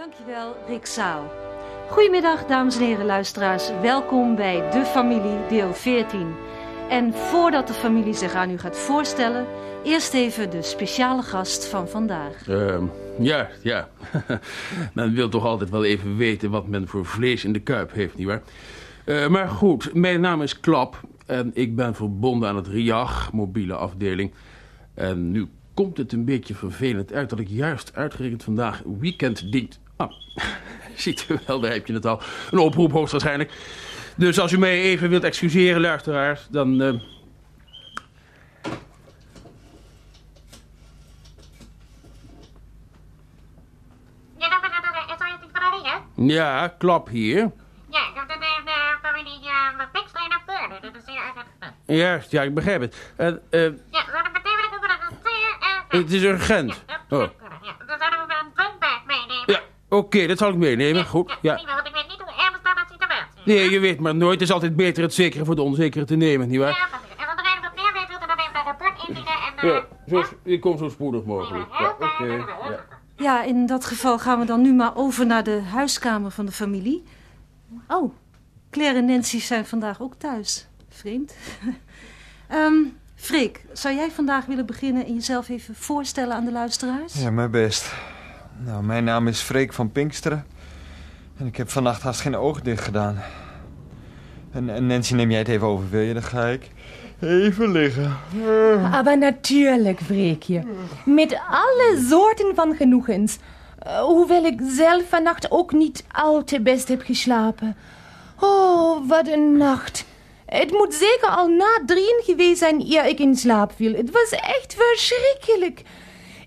Dankjewel, Rick Zaal. Goedemiddag, dames en heren luisteraars. Welkom bij De Familie, deel 14. En voordat de familie zich aan u gaat voorstellen, eerst even de speciale gast van vandaag. Ehm, ja, ja. men wil toch altijd wel even weten wat men voor vlees in de kuip heeft, nietwaar? Eh maar goed, mijn naam is Klap en ik ben verbonden aan het RIAG, mobiele afdeling. En nu komt het een beetje vervelend uit dat ik juist uitgerekend vandaag weekenddienst... Ah, ziet u wel, daar heb je het al. Een oproep hoogstwaarschijnlijk. Dus als u mij even wilt excuseren, luisteraars, dan... eh, Ja, Klap hier. Ja, dat is de familie Pikstra en Afdeurde. Dat is hier. Juist, ja, ik begrijp het. En, eh, Ja, dat betekent dat het is urgent. Oh. Ja, oké, dat zal ik meenemen. Goed, ja. Want ik weet niet hoe ernstig dat situatie is. Nee, je weet maar nooit. Het is altijd beter het zekere voor de onzekere te nemen, nietwaar? Ja, precies. En als er een wat meer weet, wil dan even dat rapport indienen en... Ja, eh, zo, ik kom zo spoedig mogelijk. Ja, oké. ja. Ja, in dat geval gaan we dan nu maar over naar de huiskamer van de familie. Oh, Claire en Nancy zijn vandaag ook thuis. Vreemd. Ehm Freek, zou jij vandaag willen beginnen en jezelf even voorstellen aan de luisteraars? Ja, mijn best. Nou, mijn naam is Freek van Pinksteren. En ik heb vannacht haast geen ogen dicht gedaan. En, en Nancy, neem jij het even over, wil je? Dan ga ik even liggen. Aber natuurlijk, Freekje. Met alle soorten van genoegens. Eh, hoewel ik zelf vannacht ook niet al te best heb geslapen. Oh, wat een nacht. Het moet zeker al na drieën geweest zijn eer ik in slaap viel. Het was echt verschrikkelijk.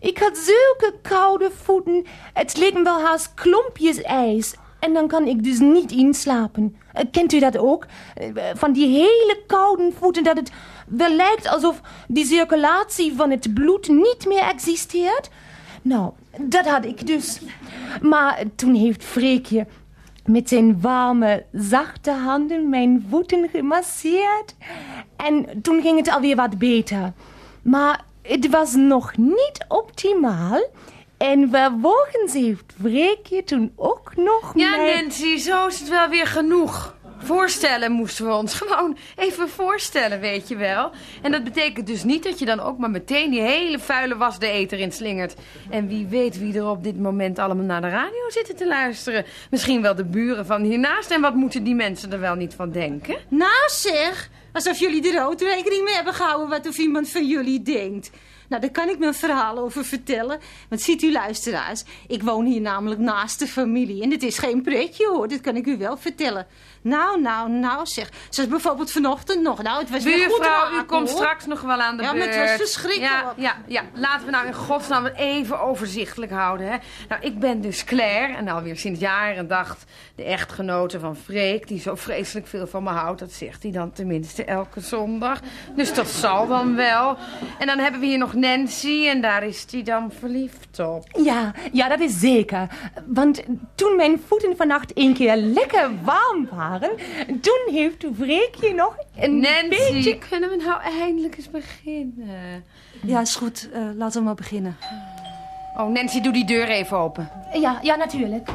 Ik had zulke koude voeten. Het leek me wel haast klompjes ijs. En dan kan ik dus niet inslapen. Eh, Kent u dat ook? Eh, Van die hele koude voeten dat het wel lijkt alsof die circulatie van het bloed niet meer existeert? Nou, dat had ik dus. Maar toen heeft Freekje met zijn warme, zachte handen mijn voeten gemasseerd. En toen ging het alweer wat beter. Maar het was nog niet optimaal. En vervolgens heeft Freekje toen ook nog Ja. Nancy, zo is het wel weer genoeg. Voorstellen moesten we ons gewoon even voorstellen, weet je wel. En dat betekent dus niet dat je dan ook maar meteen die hele vuile was de eter in slingert. En wie weet wie er op dit moment allemaal naar de radio zitten te luisteren. Misschien wel de buren van hiernaast. En wat moeten die mensen er wel niet van denken? Nou zeg, alsof jullie er ook rekening mee hebben gehouden wat of iemand van jullie denkt. Nou, daar kan ik een verhaal over vertellen. Want ziet u luisteraars, ik woon hier namelijk naast de familie. En het is geen pretje hoor, dat kan ik u wel vertellen. Nou, nou, nou zeg. Zoals bijvoorbeeld vanochtend nog. Nou, het was weer goed Buurvrouw, u komt hoor. straks nog wel aan de Ja, maar beurt. het was verschrikkelijk. Ja, ja, ja, laten we nou in godsnaam het even overzichtelijk houden. Hè. Nou, ik ben dus Claire en alweer sinds jaren dacht de echtgenote van Freek... die zo vreselijk veel van me houdt, dat zegt hij dan tenminste elke zondag. Dus dat zal dan wel. En dan hebben we hier nog Nancy en daar is hij dan verliefd op. Ja, ja, dat is zeker. Want toen mijn voeten vannacht een keer lekker warm waren, toen heeft Freekje nog een Nancy, beetje... kunnen we nou eindelijk eens beginnen? Ja, is goed. Eh, laten we maar beginnen. Oh, Nancy, doe die deur even open. Ja, ja, natuurlijk.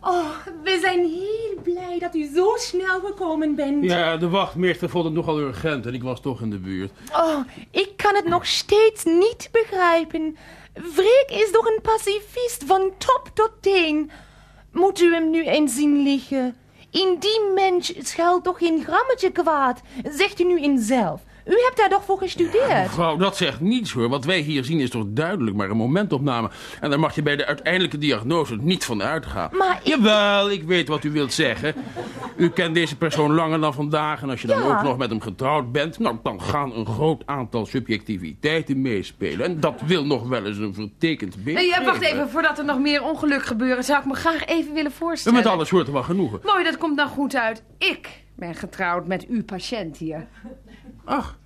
Oh, we zijn heel blij dat u zo snel gekomen bent. Ja, de wachtmeester vond het nogal urgent en ik was toch in de buurt. Oh, ik kan het nog steeds niet begrijpen. Freek is toch een pacifist van top tot teen. Moet u hem nu eens zien liggen? In die mens schuilt toch geen grammetje kwaad, zegt u nu in zelf. U hebt daar toch voor gestudeerd? Mevrouw, dat zegt niets hoor. Wat wij hier zien is toch duidelijk maar een momentopname. En daar mag je bij de uiteindelijke diagnose niet van uitgaan. Maar ik- Jawel, ik weet wat u wilt zeggen. U kent deze persoon langer dan vandaag. En als je dan Ja. ook nog met hem getrouwd bent... Nou, dan gaan een groot aantal subjectiviteiten meespelen. En dat wil nog wel eens een vertekend beeld Nee, ja, wacht even, voordat er nog meer ongeluk gebeuren, zou ik me graag even willen voorstellen. Met alle soorten van genoegen. Mooi, dat komt dan goed uit. Ik ben getrouwd met uw patiënt hier. Ach,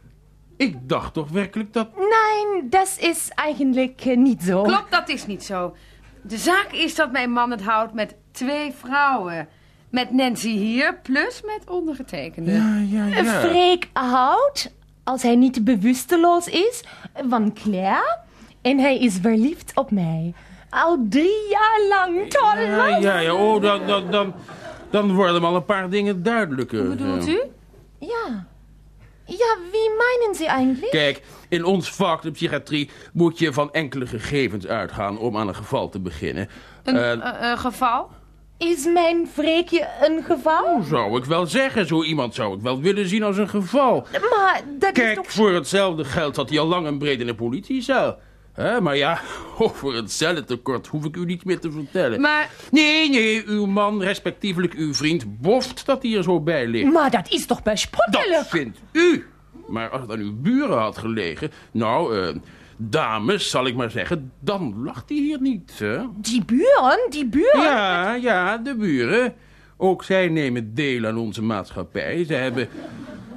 ik dacht toch werkelijk dat... Nee, dat is eigenlijk eh, niet zo. Klopt, dat is niet zo. De zaak is dat mijn man het houdt met twee vrouwen. Met Nancy hier, plus met ondergetekende. Ja, ja, Een ja. Freek houdt, als hij niet bewusteloos is, van Claire. En hij is verliefd op mij. Al drie jaar lang. Toll. Ja, ja, ja. Oh, dan, dan, dan, dan worden al een paar dingen duidelijker. Hoe bedoelt u? Ja. Ja, wie meinen Sie eigentlich? Kijk, in ons vak, de psychiatrie, moet je van enkele gegevens uitgaan om aan een geval te beginnen. Een Eh, eh, eh, geval? Is mijn Freekje een geval? zou ik wel zeggen, zo iemand zou ik wel willen zien als een geval. Maar dat is Kijk, toch... voor hetzelfde geld zat hij al lang en breed in de politiecel. Maar ja, over het cellentekort hoef ik u niet meer te vertellen. Maar Nee, nee, uw man, respectievelijk uw vriend, boft dat hij er zo bij ligt. Maar dat is toch bespottelijk? Dat vindt u. Maar als het aan uw buren had gelegen... Nou, eh, dames, zal ik maar zeggen... dan lacht hij hier niet, hè? Die buren, die buren. Ja, ja, de buren. Ook zij nemen deel aan onze maatschappij. Ze hebben,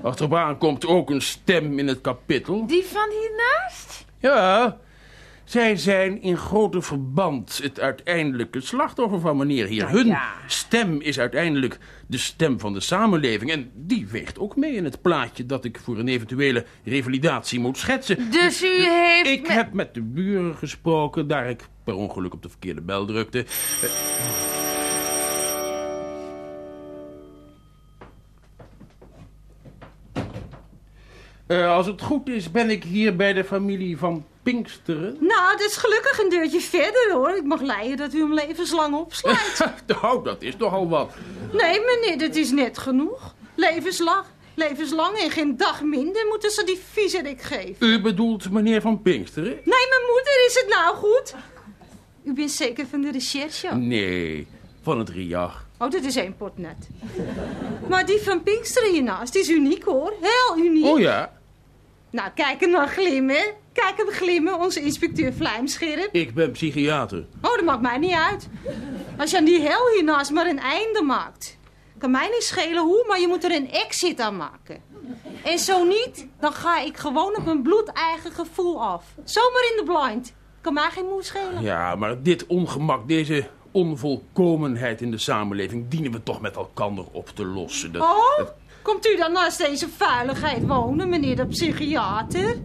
als erop aankomt, ook een stem in het kapittel. die van hiernaast? Ja, zij zijn in groter verband het uiteindelijke slachtoffer van meneer hier. Hun ja. stem is uiteindelijk de stem van de samenleving. En die weegt ook mee in het plaatje dat ik voor een eventuele revalidatie moet schetsen. Dus u heeft... Ik heb met de buren gesproken, daar ik per ongeluk op de verkeerde bel drukte. Eh, als het goed is, ben ik hier bij de familie van Pinksteren. Nou, dat is gelukkig een deurtje verder hoor. Ik mag leiden dat u hem levenslang opsluit. nou, dat is nogal wat. Nee, meneer, dat is net genoeg. Levenslang, levenslang en geen dag minder moeten ze die viezerik geven. U bedoelt meneer van Pinksteren? Nee, mijn moeder is het nou goed. U bent zeker van de recherche? Nee, van het RIAG. Oh, dat is één pot net. Maar die van Pinksteren hiernaast die is uniek hoor. Heel uniek. Oh ja, Nou, kijk hem dan glimmen. Kijk hem glimmen, onze inspecteur Vlijmscherp. ik ben psychiater. Oh, dat maakt mij niet uit. Als je aan die hel hiernaast maar een einde maakt. Kan mij niet schelen hoe, maar je moet er een exit aan maken. En zo niet, dan ga ik gewoon op mijn bloedeigen gevoel af. Zomaar in de blind. Kan mij geen moe schelen. Ja, maar dit ongemak, deze onvolkomenheid in de samenleving... dienen we toch met elkaar op te lossen. Dat, Oh, dat- komt u dan naast deze vuiligheid wonen, meneer de psychiater?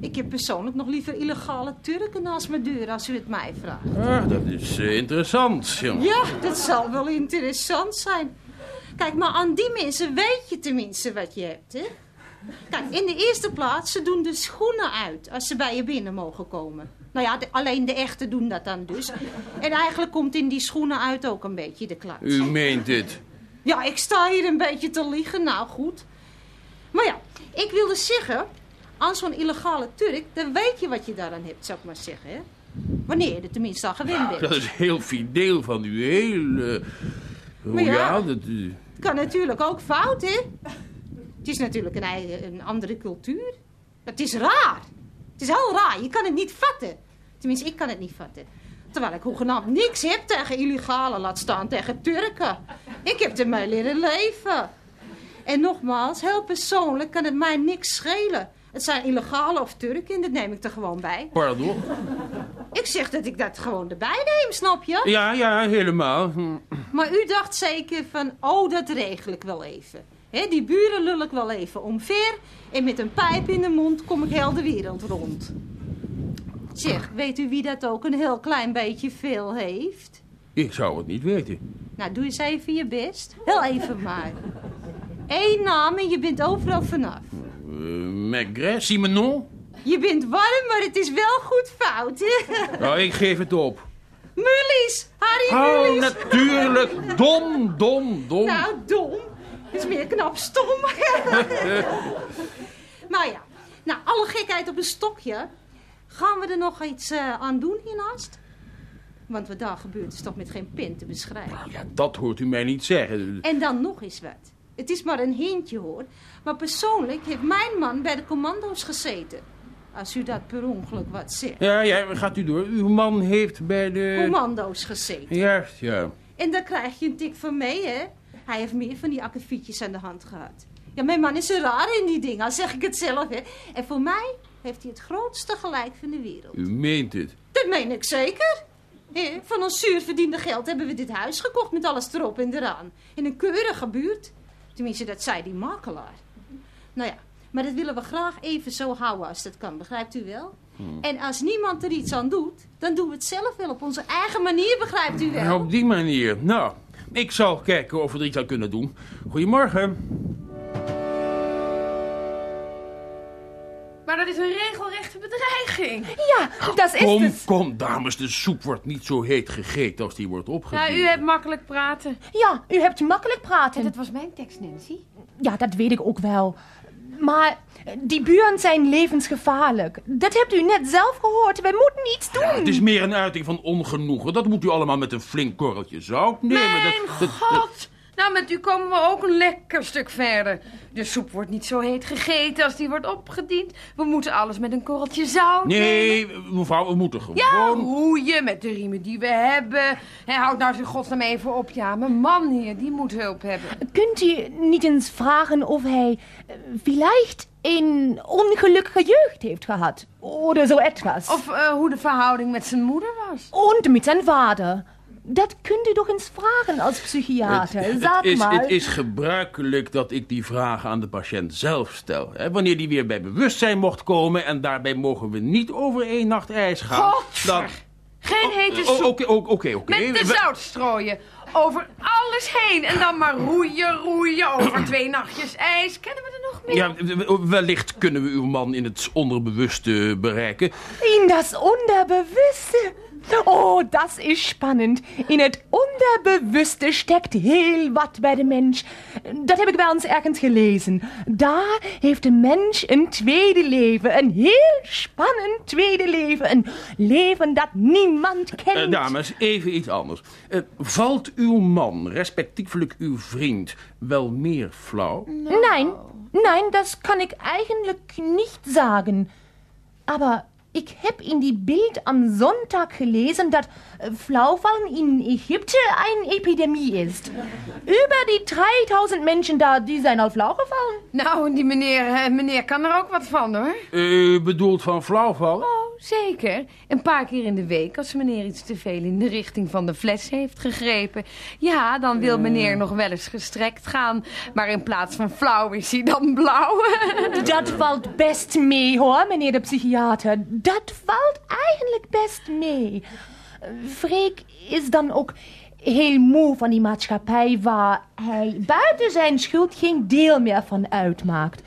Ik heb persoonlijk nog liever illegale Turken naast mijn deur, als u het mij vraagt. Ah, dat is eh, interessant. Ja. Ja, dat zal wel interessant zijn. Kijk, maar aan die mensen weet je tenminste wat je hebt, hè? Kijk, in de eerste plaats, ze doen de schoenen uit als ze bij je binnen mogen komen. Nou ja, de- alleen de echte doen dat dan dus. En eigenlijk komt in die schoenen uit ook een beetje de klats. U meent het. Ja, ik sta hier een beetje te liegen, nou goed. Maar ja, ik wilde zeggen, aan zo'n illegale Turk, dan weet je wat je daaraan hebt, zou ik maar zeggen, hè? Wanneer je er tenminste aan gewend bent. Dat is heel fideel van u. Heel... eh, Maar ja. ja, dat... kan natuurlijk ook fout, hè? Het is natuurlijk een, eigen- een andere cultuur. Het is raar. Het is heel raar. Je kan het niet vatten. Tenminste, ik kan het niet vatten. Terwijl ik hoegenaamd niks heb tegen illegale, laat staan tegen Turken. Ik heb ermee leren leven. En nogmaals, heel persoonlijk kan het mij niks schelen. Het zijn illegale of Turken, dat neem ik er gewoon bij. Pardon? Ik zeg dat ik dat gewoon erbij neem, snap je? Ja, ja, helemaal. Hm. Maar u dacht zeker van, oh, dat regel ik wel even. Die buren lul ik wel even omver. En met een pijp in de mond kom ik heel de wereld rond. Zeg, weet u wie dat ook een heel klein beetje veel heeft? Ik zou het niet weten. Nou, doe eens even je best. Heel even maar. Eén naam en je bent overal vanaf. Uh, Maigret, Simenon? Je bent warm, maar het is wel goed fout? Nou, ik geef het op. Mullies! Harry Oh, Mullies! natuurlijk. Dom, dom, dom. Nou, dom. Het is meer knap stom. maar ja, nou, alle gekheid op een stokje. Gaan we er nog iets eh, aan doen hiernaast? Want wat daar gebeurt is toch met geen pen te beschrijven. Ja, dat hoort u mij niet zeggen. En dan nog eens wat. Het is maar een hintje hoor. Maar persoonlijk heeft mijn man bij de commando's gezeten. Als u dat per ongeluk wat zegt. Ja, ja, gaat u door. Uw man heeft bij de... Commando's gezeten. Juist, ja. En dan krijg je een tik van mee, hè? Hij heeft meer van die akkefietjes aan de hand gehad. Ja, mijn man is er raar in die dingen, al zeg ik het zelf, hè? En voor mij heeft hij het grootste gelijk van de wereld. U meent het. Dat meen ik zeker. Van ons zuur verdiende geld hebben we dit huis gekocht met alles erop en eraan. In een keurige buurt. Tenminste, dat zei die makelaar. Nou ja, Maar dat willen we graag even zo houden als dat kan, begrijpt u wel? En als niemand er iets aan doet, dan doen we het zelf wel op onze eigen manier, begrijpt u wel? op die manier. Nou, ik zal kijken of we er iets aan kunnen doen. Goedemorgen. Maar dat is een regelrechte bedreiging. Ja, dat is Kom, het. kom, dames, de soep wordt niet zo heet gegeten als die wordt Ja, opgediend. u hebt makkelijk praten. Ja, u hebt makkelijk En praten. dat was mijn tekst, Nancy. Ja, dat weet ik ook wel. Maar die buren zijn levensgevaarlijk. Dat hebt u net zelf gehoord. Wij moeten iets doen. Ja, het is meer een uiting van ongenoegen. Dat moet u allemaal met een flink korreltje zout nemen. Mijn dat, dat, dat- god! Nou, met u komen we ook een lekker stuk verder. De soep wordt niet zo heet gegeten als die wordt opgediend. We moeten alles met een korreltje zout nemen. Nee, mevrouw, we moeten gewoon... Ja, roeien met de riemen die we hebben. Hij houdt nou zijn godsnaam even op. Ja, mijn man hier, die moet hulp hebben. Kunt u niet eens vragen of hij eh, vielleicht een ongelukkige jeugd heeft gehad? Oder zo etwas. Of eh, hoe de verhouding met zijn moeder was. Und met zijn vader. Dat kunt u toch eens vragen als psychiater. Het, is, maar. het is gebruikelijk dat ik die vragen aan de patiënt zelf stel. Hè, wanneer die weer bij bewustzijn mocht komen... en daarbij mogen we niet over één nacht ijs gaan... Godver. Geen hete Oh, soep. Oké, oké, oké. Met de zout strooien. Over alles heen. En dan maar roeien, roeien. Over twee nachtjes ijs. Kennen we er nog meer? Ja, wellicht kunnen we uw man in het onderbewuste bereiken. In das Unterbewusste. Oh, das ist spannend. In het Onderbewusste steckt heel wat bij de mens. Dat heb ik wel eens ergens gelezen. Daar heeft de mens een tweede leven. Een heel spannend tweede leven. Een leven dat niemand kent. Eh, dames, even iets anders. Eh, valt uw man, respectievelijk uw vriend, wel meer flauw? Nein, nein, das kann ich eigentlich nicht sagen. Aber ich heb in die Bild am Sonntag gelesen, dat äh, Flauwfallen in Ägypten eine Epidemie ist. Über die 3000 Menschen da, die zijn al flauw gevallen. Nou, die meneer, eh, meneer kan er ook wat van, hoor. U bedoelt van flauwvallen? Oh, zeker. Een paar keer in de week als meneer iets te veel in de richting van de fles heeft gegrepen. Ja, dan wil meneer nog wel eens gestrekt gaan. Maar in plaats van flauw is hij dan blauw. Dat valt best mee, hoor, meneer de psychiater. Dat valt eigenlijk best mee. Freek is dan ook heel moe van die maatschappij waar hij buiten zijn schuld geen deel meer van uitmaakt.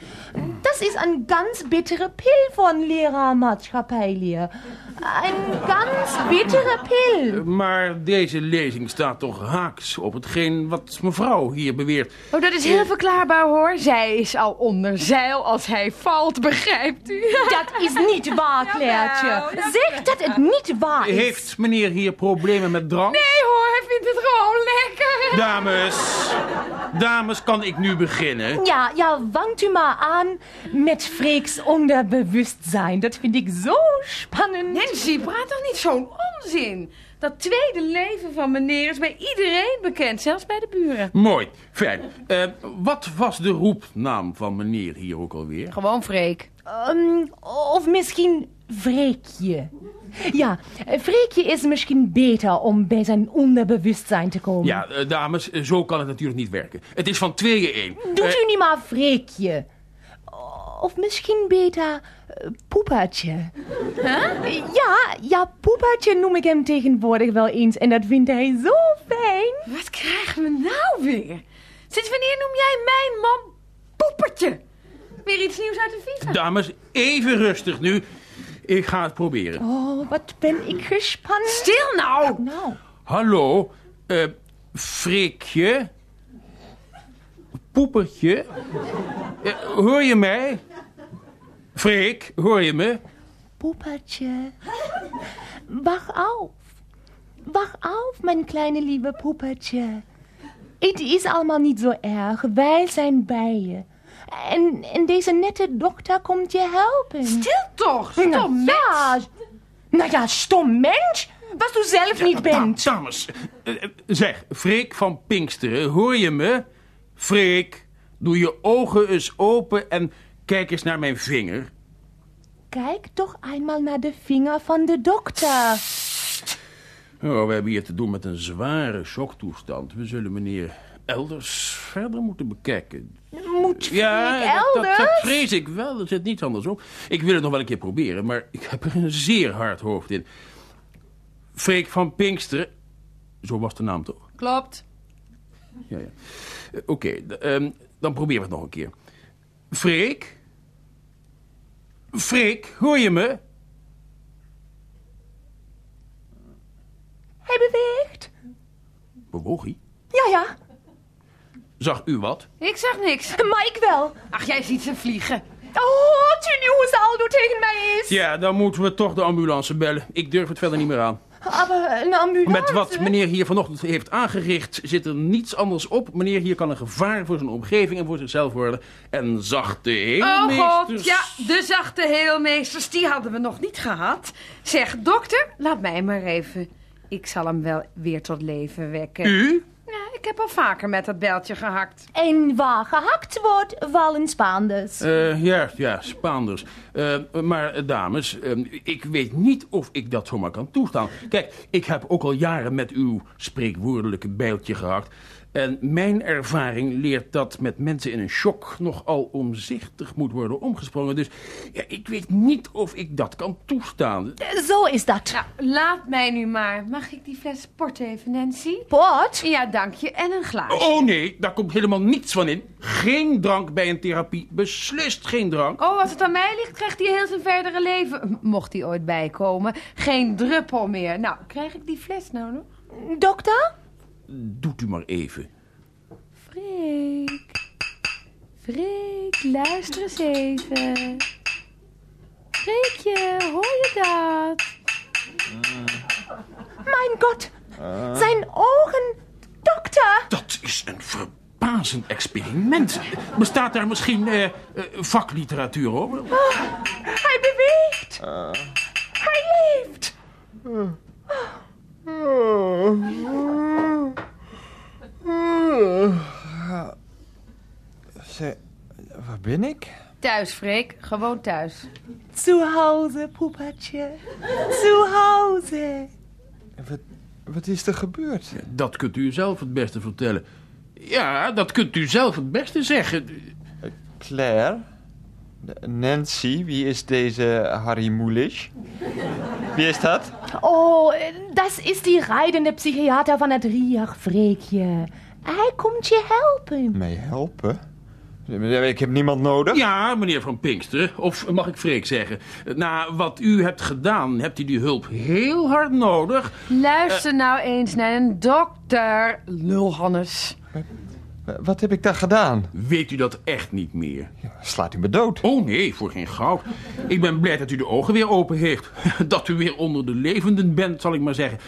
Dat is een ganz bittere pil voor een leraar maatschappijleer. Een ganz bittere pil. Maar deze lezing staat toch haaks op hetgeen wat mevrouw hier beweert. Oh, dat is heel verklaarbaar, hoor. Zij is al onder zeil als hij valt, begrijpt u? Dat is niet waar, Clairtje. Zeg dat het niet waar is. Heeft meneer hier problemen met drank? Nee hoor, hij vindt het gewoon lekker. Dames, dames, kan ik nu beginnen? Ja, ja, wangt u maar aan met Freeks onderbewustzijn. Dat vind ik zo spannend. Nancy, praat toch niet zo'n onzin? Dat tweede leven van meneer is bij iedereen bekend, zelfs bij de buren. Mooi, fijn. Eh, wat was de roepnaam van meneer hier ook alweer? Gewoon Freek. Ehm, of misschien Freekje. Ja, Freekje is misschien beter om bij zijn onderbewustzijn te komen. Ja, eh, dames, eh, zo kan het natuurlijk niet werken. Het is van tweeën één. Doet Eh, u niet maar Freekje. Of misschien beter eh, Poepertje. Ja, ja, Poepertje noem ik hem tegenwoordig wel eens. En dat vindt hij zo fijn. Wat krijgen we nou weer? Sinds wanneer noem jij mijn man poepertje? Weer iets nieuws uit de visa. Dames, even rustig nu. Ik ga het proberen. Oh, wat ben ik gespannen. Stil nou! Nou, Hallo, eh Freekje? Poepertje? Eh, hoor je mij? Freek, hoor je me? Poepertje. Wach auf. Wach auf, mijn kleine lieve Poepertje. Het is allemaal niet zo erg. Wij zijn bij je. En, en deze nette dokter komt je helpen. Stil toch, stom nou, mens. ja. Nou ja, stom mens. Wat u zelf niet bent. Da- dames, eh, zeg, Freek van Pinksteren, hoor je me? Freek, doe je ogen eens open en kijk eens naar mijn vinger. Kijk toch eenmaal naar de vinger van de dokter. Oh, we hebben hier te doen met een zware shocktoestand. We zullen meneer elders verder moeten bekijken. Moet Ja, dat, dat, dat vrees ik wel. Er zit niets anders op. Ik wil het nog wel een keer proberen, maar ik heb er een zeer hard hoofd in. Freek van Pinksteren. Zo was de naam toch? Klopt. Ja, ja. Eh, Oké, ehm, dan proberen we het nog een keer. Freek? Freek, hoor je me? Hij beweegt. Bewoog hij? Ja, ja, Zag u wat? Ik zag niks. maar ik wel. Ach, jij ziet ze vliegen. Oh, nu hoe Aldo tegen mij is. Ja, dan moeten we toch de ambulance bellen. Ik durf het verder niet meer aan. Maar een ambulance... Met wat meneer hier vanochtend heeft aangericht, zit er niets anders op. Meneer hier kan een gevaar voor zijn omgeving en voor zichzelf worden. En zachte Oh god, heelmeesters... ja, de zachte heelmeesters, die hadden we nog niet gehad. Zeg, dokter, laat mij maar even. Ik zal hem wel weer tot leven wekken. U? Ik heb al vaker met dat beltje gehakt. En waar gehakt wordt, vallen Spaanders. Eh, ja, ja, Spaanders. Eh, maar eh, dames, ik weet niet of ik dat zomaar kan toestaan. Kijk, ik heb ook al jaren met uw spreekwoordelijke bijltje gehakt. En mijn ervaring leert dat met mensen in een shock nogal omzichtig moet worden omgesprongen. Dus ja, ik weet niet of ik dat kan toestaan. Zo is dat. Nou, laat mij nu maar. Mag ik die fles port even, Nancy? Pot? Ja, dank je. En een glaasje. Oh nee, daar komt helemaal niets van in. Geen drank bij een therapie. Beslist geen drank. Oh, als het aan mij ligt, krijgt hij heel zijn verdere leven. Mocht hij ooit bijkomen. Geen druppel meer. Nou, krijg ik die fles nou nog? Dokter? Doet u maar even. Freek. Freek, luister eens even. Freekje, hoor je dat? Mijn god. Zijn ogen. Dokter. Dat is een verbazend experiment. Bestaat daar misschien eh, eh, vakliteratuur over? Hij beweegt. Hij leeft. Ze, waar ben ik? Thuis, Freek. Gewoon thuis. Zu Hause, poepertje. Zu Hause. Wat, wat is er gebeurd? Dat kunt u zelf het beste vertellen. Ja, dat kunt u zelf het beste zeggen. Claire? Nancy, wie is deze Harry Mulisch? Wie is dat? Oh, das ist die rijdende psychiater van het Riach, Freekje. Hij komt je helpen. Mij helpen? Ik heb niemand nodig. Ja, meneer Van Pinkster, of mag ik Freek zeggen. Na wat u hebt gedaan, hebt u die hulp heel hard nodig. Luister nou eens naar een dokter, lulhannes. Wat heb ik daar gedaan? Weet u dat echt niet meer? Slaat u me dood? Oh nee, voor geen goud. Ik ben blij dat u de ogen weer open heeft. Dat u weer onder de levenden bent, zal ik maar zeggen.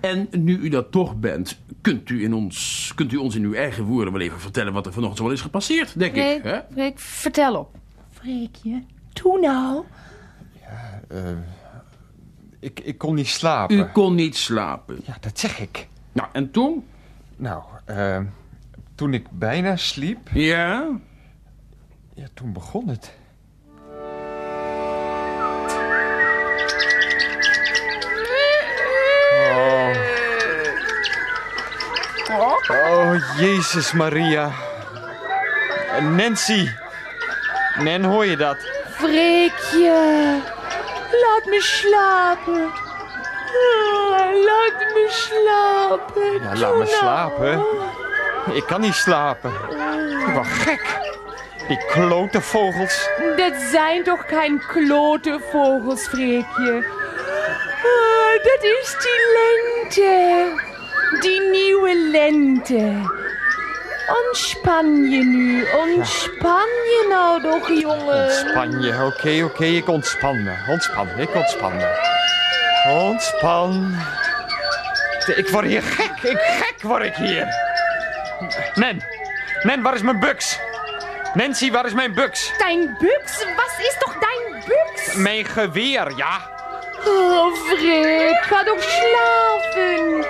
En nu u dat toch bent, kunt u, in ons, kunt u ons in uw eigen woorden wel even vertellen wat er vanochtend zo wel is gepasseerd, denk Freek, ik. Hè? Freek, vertel op. Freekje, doe nou. Eh, ik, ik kon niet slapen. U kon niet slapen. Ja, dat zeg ik. Nou, en toen? Nou, eh, toen ik bijna sliep, Ja? ja, toen begon het. Oh. Oh, Jezus Maria. Eh, Nancy. Nen, hoor je dat? Freekje, laat me slapen. Ah, Laat me slapen. Ja, laat me slapen. Ik kan niet slapen. Ben gek. Die klote vogels. Dat zijn toch geen klote vogels, Freekje. Ah, dat is die lente. Die nieuwe lente. Ontspan je nu. Ontspan je nou toch, jongen. Ontspan je. Oké, oké, ik ontspan me. Ontspan, ik ontspan me. Ontspan. Ik word hier gek. Ik gek word ik hier. Nen. Nen, waar is mijn buks? Nancy, waar is mijn buks? Dein buks? Was is toch dein buks? Mijn geweer, ja. Oh, Freek, ga toch slapen.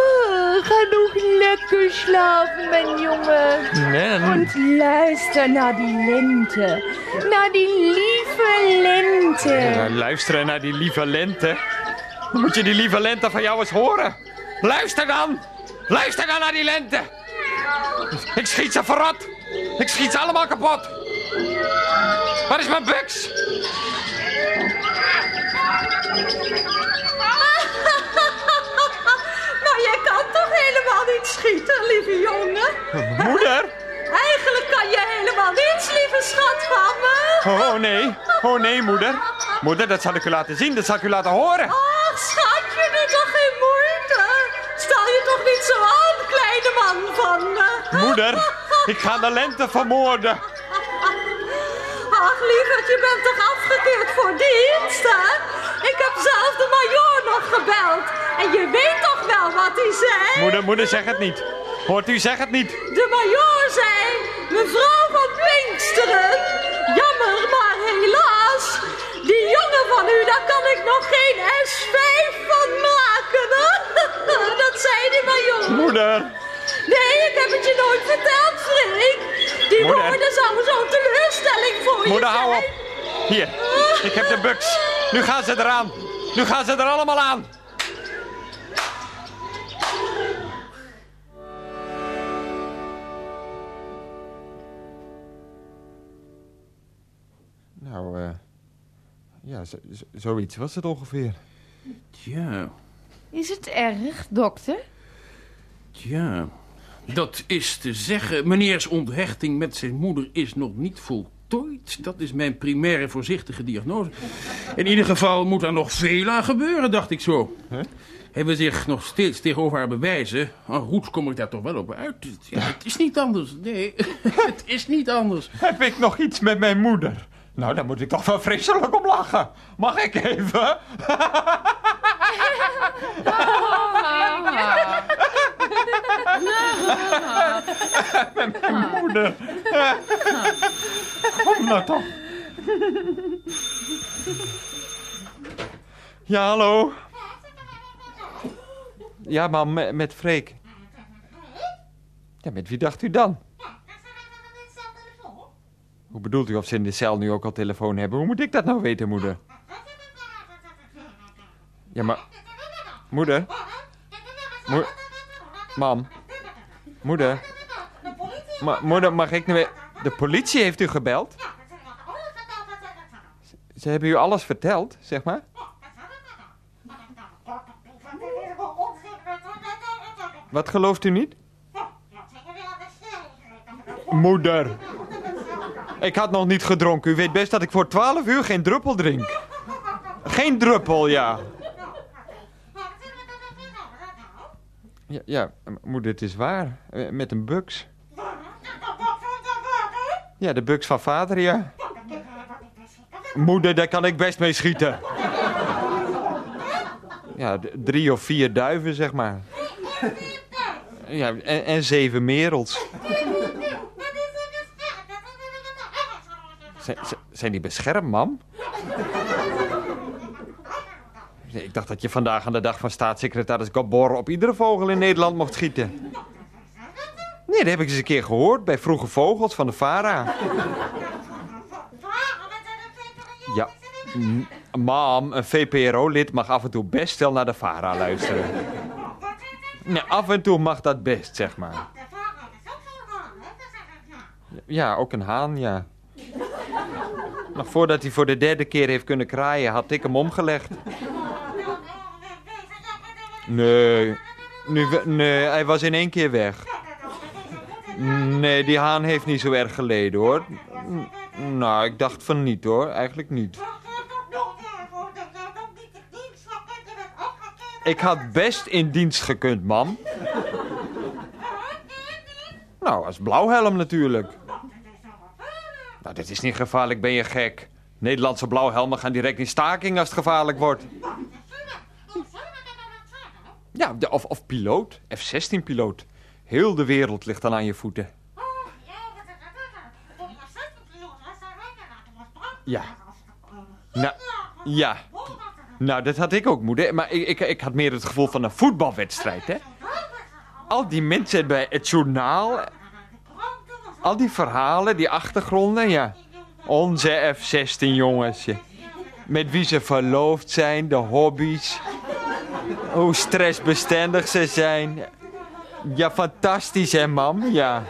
Ah, ga nog lekker slapen, mijn jongen. Nen. Und luister naar die lente. Naar die lieve lente. Ja, luisteren naar die lieve lente. Dan moet je die lieve lente van jou eens horen. Luister dan. Luister dan naar die lente. Ik schiet ze verrot. Ik schiet ze allemaal kapot. Waar is mijn buks? Maar jij kan toch helemaal niet schieten, lieve jongen? Moeder? Eigenlijk kan je helemaal niets, lieve schat van me. Oh nee. Oh nee, moeder. Moeder, dat zal ik u laten zien. Dat zal ik u laten horen. Ach, Moeder, ik ga de lente vermoorden. Ach, lieverd, je bent toch afgekeurd voor dienst, hè? Ik heb zelf de majoor nog gebeld. En je weet toch wel wat hij zei? Moeder, moeder, zeg het niet. Hoort u, zeg het niet. De majoor zei, mevrouw van Pinksteren, jammer maar helaas, die jongen van u, daar kan ik nog geen S5 van maken. Hè? Dat zei die majoor. Moeder. Heb het je nooit verteld, Freek. Die Moeder. woorden zouden zo'n teleurstelling voor Moeder, je hou op. Hier, ik heb de buks. Nu gaan ze eraan. Nu gaan ze er allemaal aan. Nou, eh... ja, zo- zo- zoiets was het ongeveer. Tja, Is het erg, dokter? tja. Dat is te zeggen, meneers onthechting met zijn moeder is nog niet voltooid. Dat is mijn primaire voorzichtige diagnose. In ieder geval moet er nog veel aan gebeuren, dacht ik zo. Hij wil zich nog steeds tegenover haar bewijzen. En goed kom ik daar toch wel op uit. Ja, het is niet anders. Nee, het is niet anders. Heb ik nog iets met mijn moeder? Nou, daar moet ik toch wel vreselijk om lachen. Mag ik even? met mijn moeder. Kom nou toch. Ja, hallo. Ja, maar met, met Freek. Ja, met wie dacht u dan? Hoe bedoelt u of ze in de cel nu ook al telefoon hebben? Hoe moet ik dat nou weten, moeder? Ja, maar... Moeder? Mo Mam? Moeder? Ma moeder, mag ik nu... weer- De politie heeft u gebeld? Ze hebben u alles verteld, zeg maar? Wat gelooft u niet? Moeder. Ik had nog niet gedronken. U weet best dat ik voor 12 uur geen druppel drink. Geen druppel, ja. Ja, ja moeder, het is waar. Eh, Met een buks. Ja, de buks van vader, ja. Moeder, daar kan ik best mee schieten. Ja, drie of vier duiven, zeg maar. Ja, en, en zeven merels. Zijn die beschermd, mam? Nee, Ik dacht dat je vandaag aan de dag van staatssecretaris Gabor op iedere vogel in Nederland mocht schieten. Nee, dat heb ik eens een keer gehoord bij Vroege Vogels van de VARA. Ja, mam, een VPRO-lid mag af en toe best wel naar de VARA luisteren. Nee, af en toe mag dat best, zeg maar. Ja, ook een haan, ja. Nog voordat hij voor de derde keer heeft kunnen kraaien, had ik hem omgelegd. Nee, nu, nee, hij was in één keer weg. Nee, die haan heeft niet zo erg geleden, hoor. Nou, ik dacht van niet, hoor. Eigenlijk niet. Ik had best in dienst gekund, mam. Nou, als blauwhelm natuurlijk. Nou, dit is niet gevaarlijk, ben je gek. Nederlandse blauwhelmen gaan direct in staking als het gevaarlijk wordt. Ja, of, of piloot. F-16-piloot. Heel de wereld ligt dan aan je voeten. Ja. Nou, ja. Nou, dat had ik ook, moeder. Maar ik, ik, ik had meer het gevoel van een voetbalwedstrijd, hè. Al die mensen bij het journaal... Al die verhalen, die achtergronden, ja. Onze F-16 jongens. Met wie ze verloofd zijn, de hobby's. Hoe stressbestendig ze zijn. Ja, fantastisch hè, mam? Ja.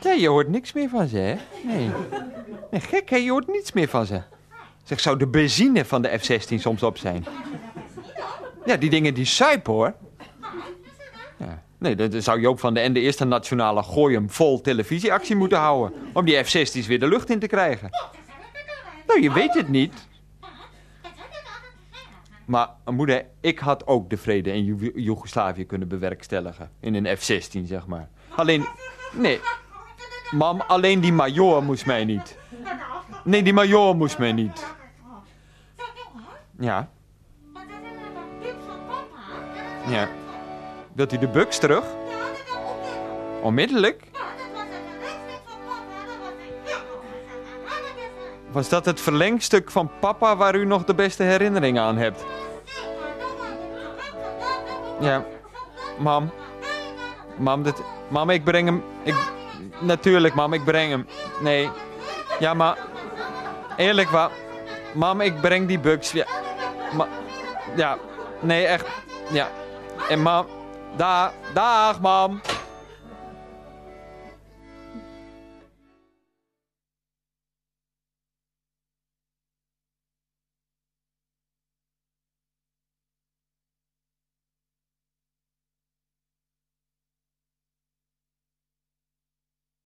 Ja, je hoort niks meer van ze, hè? Nee. nee gek, hè? Je hoort niets meer van ze. Zeg, zou de benzine van de F-16 soms op zijn? Ja, die dingen die suipen, hoor. Ja. Nee, dan zou Joop van de Ende eerst een nationale gooi hem vol televisieactie moeten houden... om die F-16's weer de lucht in te krijgen. Nou, je weet het niet. Maar moeder, ik had ook de vrede in Joe- Joegoslavië kunnen bewerkstelligen. In een F-16, zeg maar. Alleen, nee. Mam, alleen die major moest mij niet. Nee, die major moest mij niet. Ja, ja. Wilt u de buks terug? Onmiddellijk? Was dat het verlengstuk van papa waar u nog de beste herinneringen aan hebt? Ja, mam. Mam, dit, mam, ik breng hem. Ik, natuurlijk, mam, ik breng hem. Nee. Ja, maar. Eerlijk waar. Mam, ik breng die buks. Ja. Ja. Nee, echt. Ja. En mam. Da, dag, mam.